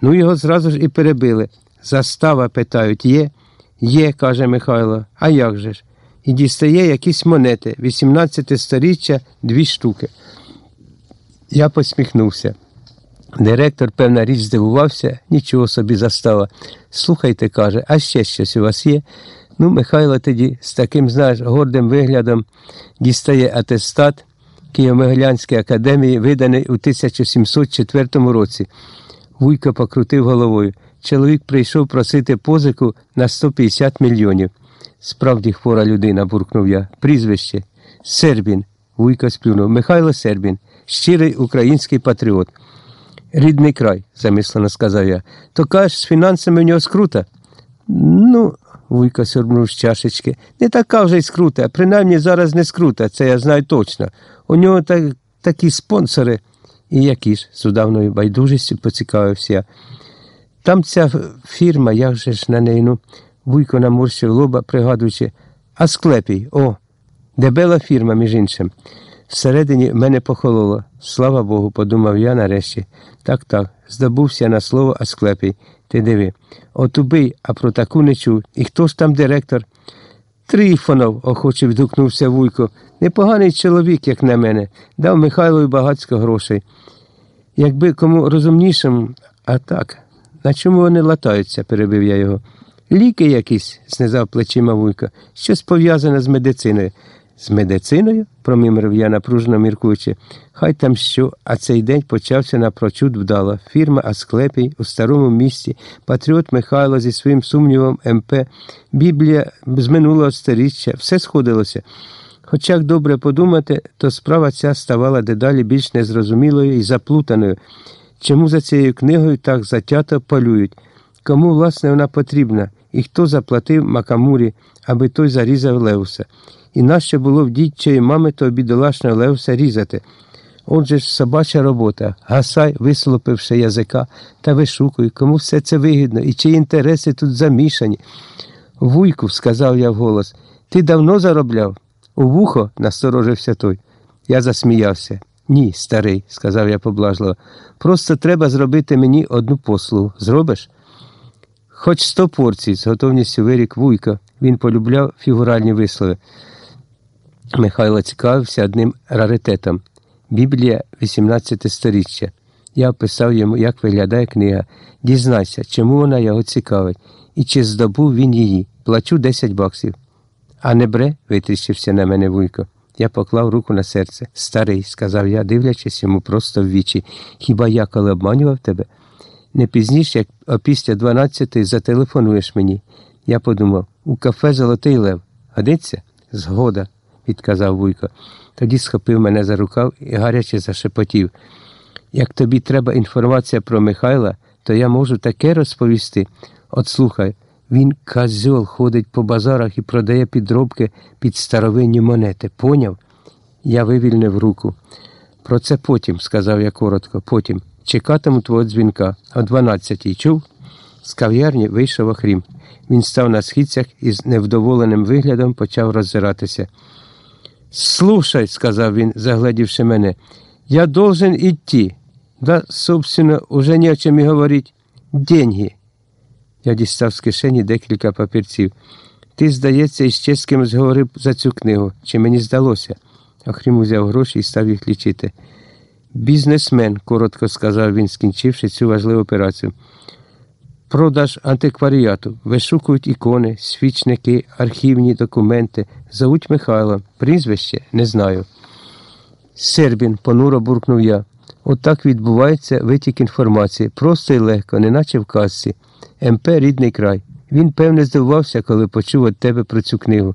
Ну його зразу ж і перебили. Застава питають, є? Є, каже Михайло. А як же ж? І дістає якісь монети, 18 сторіччя, дві штуки. Я посміхнувся. Директор, певна річ, здивувався, нічого собі застава. Слухайте, каже, а ще щось у вас є? Ну, Михайло тоді з таким, знаєш, гордим виглядом дістає атестат Києво-Могилянської академії, виданий у 1704 році. Вуйко покрутив головою. Чоловік прийшов просити позику на 150 мільйонів. Справді хвора людина, буркнув я. Прізвище Сербін. Вуйко сплюнув. Михайло Сербін, щирий український патріот. Рідний край, замислено сказав я. То кажеш, з фінансами в нього скрута? Ну, Вуйко сьорбнув з чашечки. Не така вже й скрута, принаймні зараз не скрута, це я знаю точно. У нього так, такі спонсори. І які ж, з удавною байдужістю поцікавився. Там ця фірма, як же ж на неї, ну, Вуйко наморщив лоба, пригадуючи, Асклепій, о, дебела фірма, між іншим. Всередині мене похололо. Слава Богу, подумав я нарешті. Так, так, здобувся на слово Асклепій. Ти диви. От убий, а про таку не чув. І хто ж там директор? Трифонов, охоче відгукнувся Вуйко. Непоганий чоловік, як на мене, дав Михайлові багацько грошей. Якби кому розумнішим, а так, на чому вони латаються, перебив я його. Ліки якісь, знизав плечима Вуйко, щось пов'язане з медициною. З медициною? промимрив я напружено міркуючи. Хай там що, а цей день почався напрочуд вдало. Фірма Асклепій у старому місті, патріот Михайло зі своїм сумнівом МП, Біблія з минулого сторіччя, все сходилося. Хоча як добре подумати, то справа ця ставала дедалі більш незрозумілою і заплутаною. Чому за цією книгою так затято полюють? Кому, власне, вона потрібна, і хто заплатив Макамурі, аби той зарізав Леуса? І нащо було в дідчої мами того бідолашного Леуса різати? Отже ж собача робота, гасай, вислопивши язика, та вишукуй, кому все це вигідно і чиї інтереси тут замішані. Вуйку, сказав я вголос, ти давно заробляв? У вухо, насторожився той. Я засміявся. Ні, старий, сказав я поблажливо. Просто треба зробити мені одну послугу. Зробиш? Хоч сто порцій, з готовністю вирік Вуйка. Він полюбляв фігуральні вислови. Михайло цікавився одним раритетом Біблія 18 сторіччя. Я описав йому, як виглядає книга. Дізнайся, чому вона його цікавить, і чи здобув він її. Плачу 10 баксів. А не бре, витріщився на мене Вуйко. Я поклав руку на серце. Старий, сказав я, дивлячись йому просто в вічі. Хіба я коли обманював тебе? Не пізніше, як опісля 12 зателефонуєш мені. Я подумав, у кафе Золотий Лев. Годиться? Згода, відказав Вуйко. Тоді схопив мене за рукав і гаряче зашепотів. Як тобі треба інформація про Михайла, то я можу таке розповісти. От слухай, він козьол ходить по базарах і продає підробки під старовинні монети. Поняв? Я вивільнив руку. Про це потім, сказав я коротко, потім. Чекатиму твого дзвінка о 12-й. Чув? З кав'ярні вийшов охрім. Він став на східцях і з невдоволеним виглядом почав роззиратися. Слушай, сказав він, заглядівши мене, я должен идти. Да, собственно, уже не о чому і говорить. Деньги. Я дістав з кишені декілька папірців. Ти, здається, із чеським зговорив за цю книгу. Чи мені здалося? Охрім узяв гроші і став їх лічити. Бізнесмен, коротко сказав він, скінчивши цю важливу операцію. Продаж антикваріату. Вишукують ікони, свічники, архівні документи. Зовуть Михайло. Прізвище не знаю. Сербін, понуро буркнув я. Отак відбувається витік інформації. Просто і легко, неначе в казці. МП рідний край. Він, певне, здивувався, коли почув від тебе про цю книгу.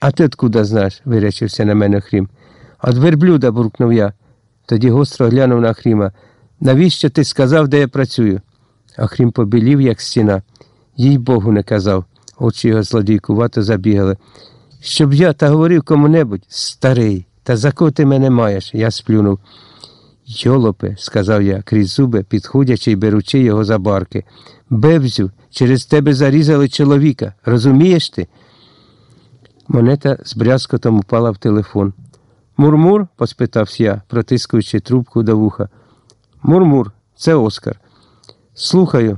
А ти откуда знаєш? вирячився на мене Хрім. От верблюда, буркнув я. Тоді гостро глянув на Хріма. Навіщо ти сказав, де я працюю? А Хрім побілів, як стіна. Їй Богу не казав. Очі його злодійкувато забігали. Щоб я та говорив кому-небудь, старий, та за кого ти мене маєш? Я сплюнув. Йолопе, сказав я, крізь зуби, підходячи й беручи його за барки. Бевзю, через тебе зарізали чоловіка. Розумієш ти? Монета з брязкотом упала в телефон. Мурмур? поспитався я, протискуючи трубку до вуха. Мурмур, це Оскар. Слухаю.